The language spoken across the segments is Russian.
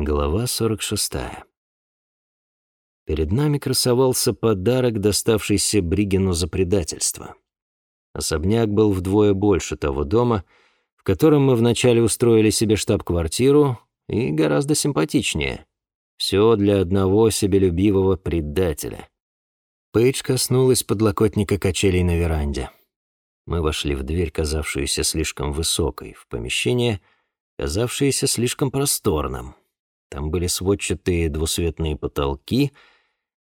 Глава 46. Перед нами красовался подарок, доставшийся Бригину за предательство. Особняк был вдвое больше того дома, в котором мы вначале устроили себе штаб-квартиру, и гораздо симпатичнее. Все для одного себелюбивого предателя. Пейдж коснулась подлокотника качелей на веранде. Мы вошли в дверь, казавшуюся слишком высокой, в помещение, казавшееся слишком просторным. Там были сводчатые двусветные потолки,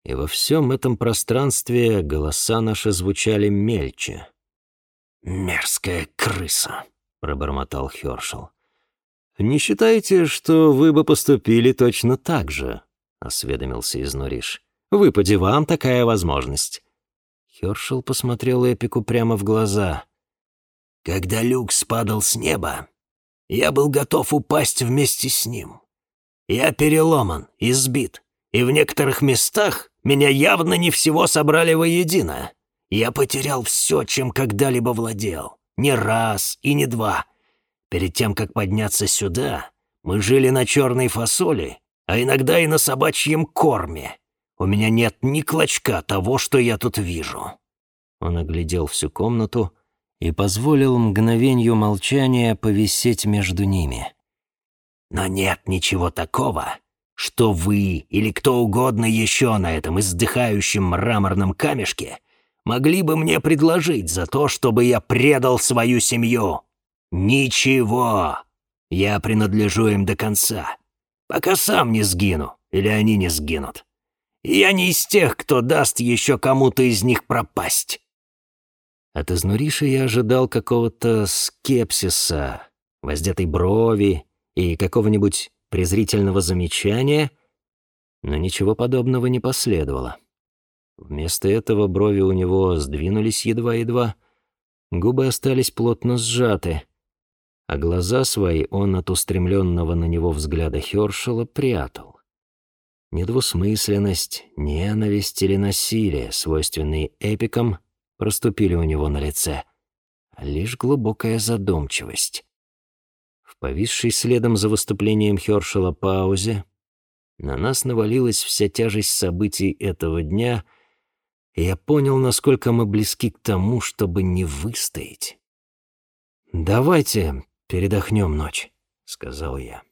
и во всем этом пространстве голоса наши звучали мельче. «Мерзкая крыса», — пробормотал Хёршел. «Не считаете, что вы бы поступили точно так же?» — осведомился Изнуриш. «Выпади вам такая возможность». Хёршел посмотрел Эпику прямо в глаза. «Когда люк спадал с неба, я был готов упасть вместе с ним. Я переломан, избит, и в некоторых местах меня явно не всего собрали воедино. Я потерял все, чем когда-либо владел. Не раз и не два. Перед тем, как подняться сюда, мы жили на черной фасоли, а иногда и на собачьем корме. У меня нет ни клочка того, что я тут вижу». Он оглядел всю комнату и позволил мгновенью молчания повисеть между ними. Но нет ничего такого, что вы или кто угодно еще на этом издыхающем мраморном камешке могли бы мне предложить за то, чтобы я предал свою семью. Ничего. Я принадлежу им до конца, пока сам не сгину или они не сгинут. я не из тех, кто даст еще кому-то из них пропасть. От изнуриши я ожидал какого-то скепсиса, воздетой брови и какого-нибудь презрительного замечания, но ничего подобного не последовало. Вместо этого брови у него сдвинулись едва-едва, губы остались плотно сжаты, а глаза свои он от устремленного на него взгляда Хёршела прятал. Недвусмысленность, ненависть или насилие, свойственные эпикам, проступили у него на лице, лишь глубокая задумчивость повисшей следом за выступлением Хёршела паузе, на нас навалилась вся тяжесть событий этого дня, и я понял, насколько мы близки к тому, чтобы не выстоять. «Давайте передохнем ночь», — сказал я.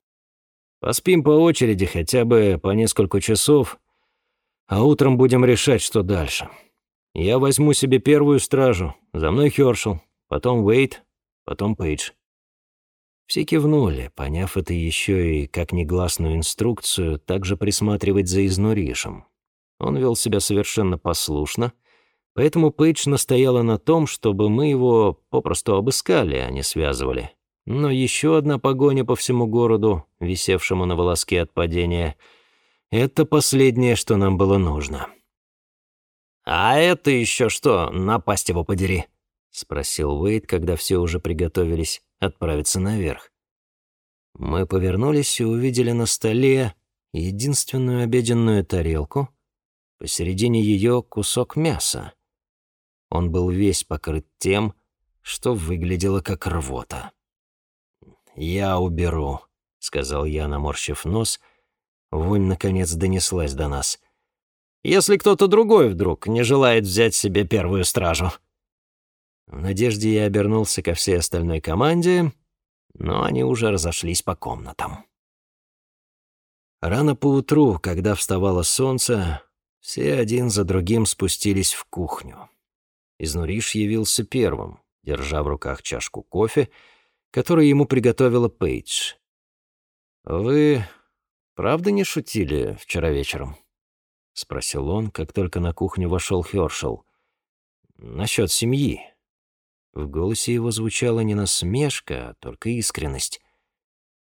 «Поспим по очереди хотя бы по несколько часов, а утром будем решать, что дальше. Я возьму себе первую стражу, за мной Хёршел, потом Уэйт, потом Пейдж. Все кивнули, поняв это еще и как негласную инструкцию, также присматривать за изнуришем. Он вел себя совершенно послушно, поэтому Пейдж настояла на том, чтобы мы его попросту обыскали, а не связывали. Но еще одна погоня по всему городу, висевшему на волоске от падения, это последнее, что нам было нужно. «А это еще что, напасть его подери?» — спросил Уэйд, когда все уже приготовились отправиться наверх. Мы повернулись и увидели на столе единственную обеденную тарелку, посередине ее кусок мяса. Он был весь покрыт тем, что выглядело как рвота. «Я уберу», — сказал я, наморщив нос. Вонь, наконец, донеслась до нас. «Если кто-то другой вдруг не желает взять себе первую стражу», в надежде я обернулся ко всей остальной команде, но они уже разошлись по комнатам. Рано поутру, когда вставало солнце, все один за другим спустились в кухню. Изнуриш явился первым, держа в руках чашку кофе, которую ему приготовила Пейдж. «Вы правда не шутили вчера вечером?» — спросил он, как только на кухню вошел Хёршел. «Насчет семьи. В голосе его звучала не насмешка, а только искренность.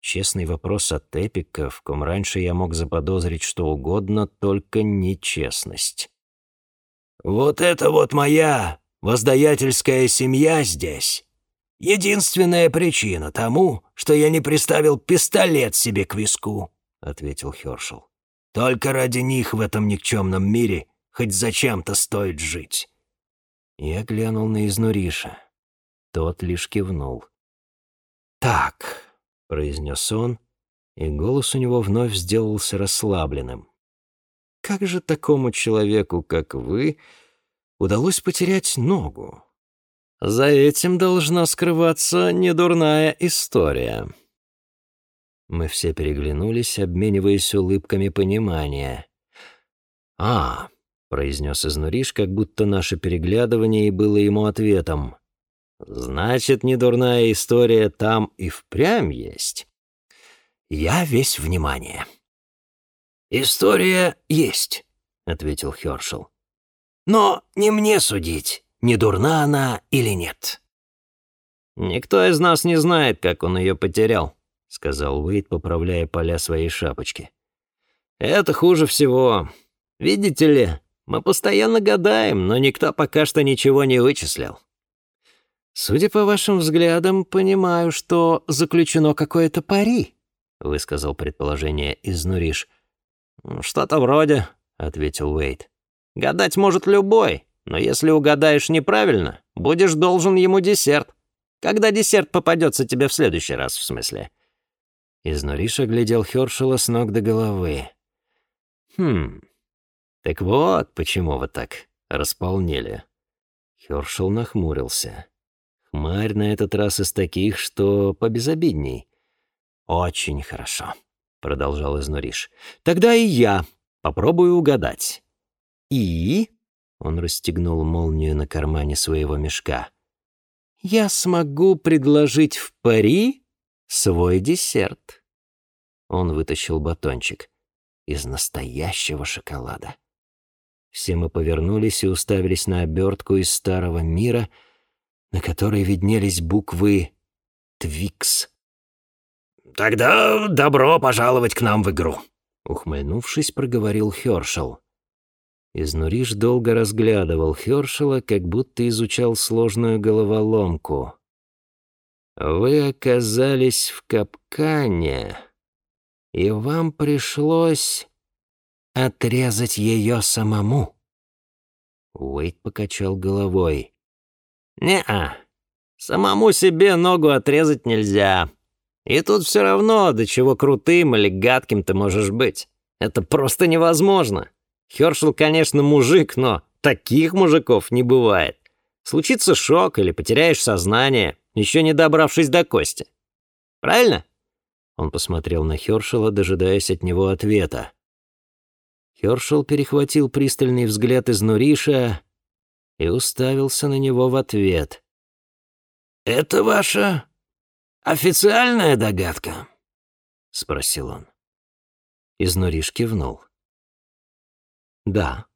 Честный вопрос от Эпика, в ком раньше я мог заподозрить что угодно, только нечестность. «Вот это вот моя воздаятельская семья здесь. Единственная причина тому, что я не приставил пистолет себе к виску», — ответил Хёршел. «Только ради них в этом никчемном мире хоть зачем-то стоит жить». Я глянул на Изнуриша. Тот лишь кивнул. «Так», — произнес он, и голос у него вновь сделался расслабленным. «Как же такому человеку, как вы, удалось потерять ногу?» «За этим должна скрываться недурная история». Мы все переглянулись, обмениваясь улыбками понимания. «А, произнес изнуриш, как будто наше переглядывание и было ему ответом. «Значит, недурная история там и впрямь есть». «Я весь внимание». «История есть», — ответил Хёршел. «Но не мне судить, не дурна она или нет». «Никто из нас не знает, как он ее потерял», — сказал Уэйд, поправляя поля своей шапочки. «Это хуже всего. Видите ли, мы постоянно гадаем, но никто пока что ничего не вычислил. Судя по вашим взглядам, понимаю, что заключено какое-то пари, высказал предположение Изнуриш. Что-то вроде, ответил Уэйт. Гадать может любой, но если угадаешь неправильно, будешь должен ему десерт. Когда десерт попадется тебе в следующий раз, в смысле?» Изнуриш оглядел Хёршела с ног до головы. «Хм, «Так вот, почему вы так располнели?» Хёршел нахмурился. «Хмарь на этот раз из таких, что побезобидней». «Очень хорошо», — продолжал Изнуриш. «Тогда и я попробую угадать». «И?» — он расстегнул молнию на кармане своего мешка. «Я смогу предложить в пари свой десерт». Он вытащил батончик из настоящего шоколада. Все мы повернулись и уставились на обертку из старого мира, на которой виднелись буквы «Твикс». «Тогда добро пожаловать к нам в игру», — ухмыльнувшись, проговорил Хёршел. Изнуриш долго разглядывал Хёршела, как будто изучал сложную головоломку. «Вы оказались в капкане, и вам пришлось...» отрезать ее самому?» Уэйд покачал головой. «Не-а, самому себе ногу отрезать нельзя. И тут все равно, до чего крутым или гадким ты можешь быть. Это просто невозможно. Хёршел, конечно, мужик, но таких мужиков не бывает. Случится шок или потеряешь сознание, еще не добравшись до кости. Правильно?» Он посмотрел на Хёршела, дожидаясь от него ответа. Хёршел перехватил пристальный взгляд из Нуриша и уставился на него в ответ. «Это ваша официальная догадка?» — спросил он. Изнуриш кивнул. «Да».